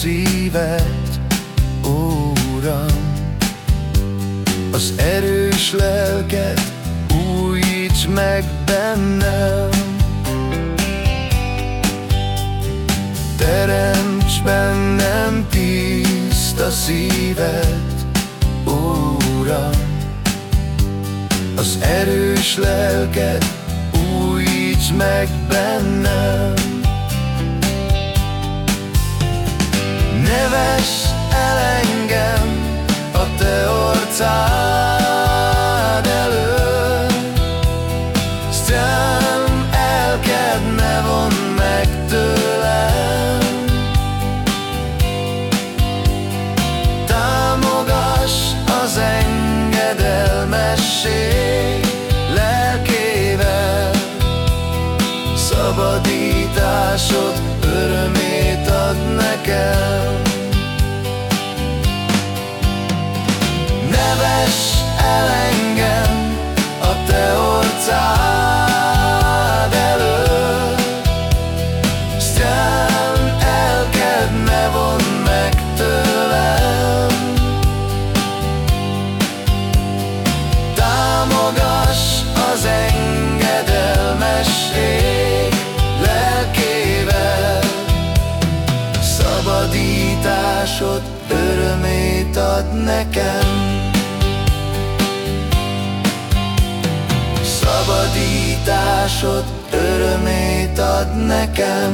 szívet, ó Uram, az erős lelket újíts meg bennem. Teremts bennem tiszta szívet, ó Uram, az erős lelket újíts meg bennem. Orcád előtt. Szem elked ne von meg tőlem. Támogass az engedelmesség lelkével. Szabadításod örömét ad nekem Ne vess el engem a te orcád előtt. Szent elked ne von meg tőlem. Támogass az engedelmesség lelkével. Szabadításod örömét ad nekem Szabadításod örömét ad nekem